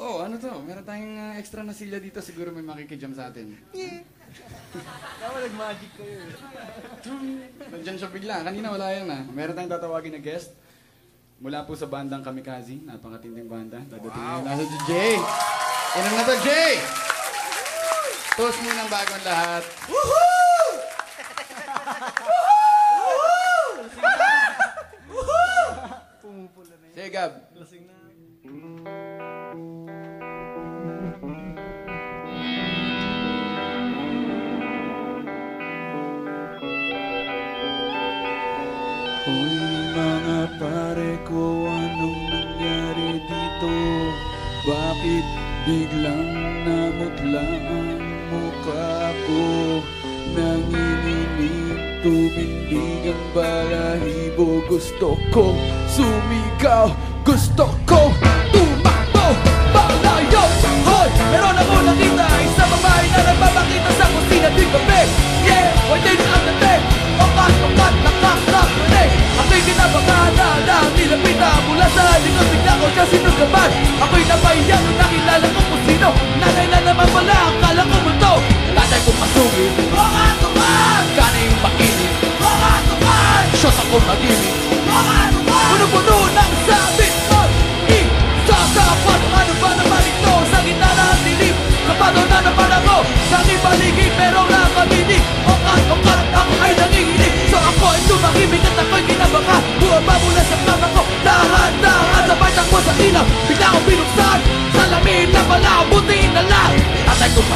Oh, ano to? Meron tayong uh, extra na silya dito. Siguro may makikijam sa atin. Yeah. Kama nag-magic kayo eh. Nandiyan siya bigla. Kanina wala yan ah. Meron tayong tatawagin na guest. Mula po sa bandang Kamikaze. Napakatinding banda. Dadating wow. na si Jay. Inan na to, Jay! Toast muna ang bagong lahat. Woohoo! Uy mga pare ko anong nangyari dito? Bakit biglang namutla ang mukha ko? Nanginginig tumindig ang balahibo. Gusto ko sumigaw, gusto ko naman Ako'y napahiya nung nakilala ko kung sino. Nanay na naman pala, akala ko mo to Tatay kong masungin Mga tuman! Kana yung painit. Mga tuman! Shot akong nagimik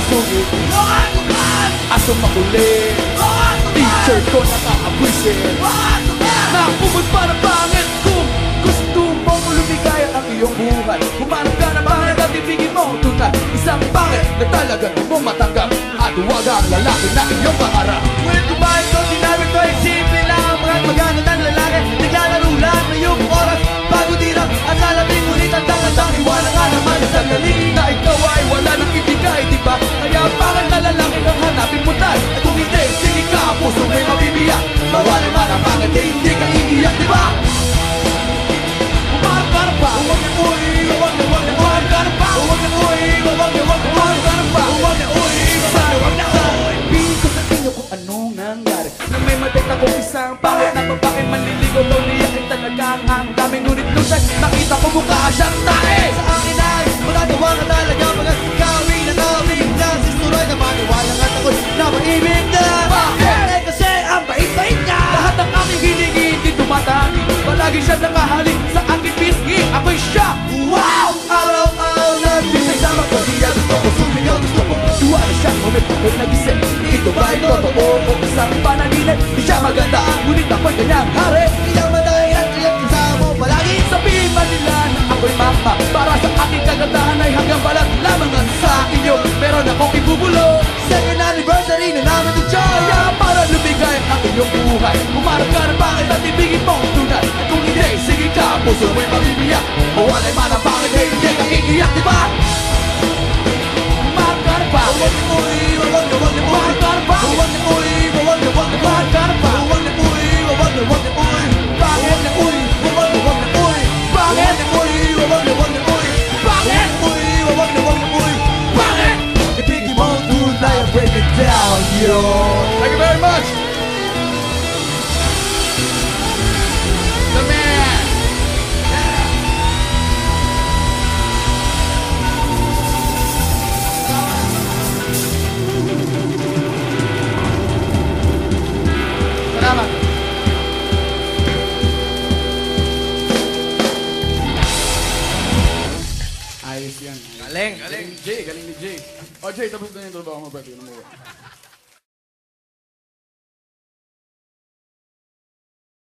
Asumit Asum ako ulit Teacher ko nakaabusin Nakumod pa ng pangit Kung gusto mo lumigaya ang iyong buhay. Humanap ka ng pangit at ibigin mo tunay Isang pangit na talaga mo matanggap. At huwag ang lalaki na iyong maharap. hanghang Daming ngunit nung nakita ko mukha siyang tae. Sa akin ay magagawa ka talaga. tonight Kumarukar pa ay dating bigin mong tunay At kung hindi, sige ka, puso mo'y mabibigyan Galinho, Jay, Galinho, Jay. Ó, Jay, tá ganhando o Balma pra ti, na.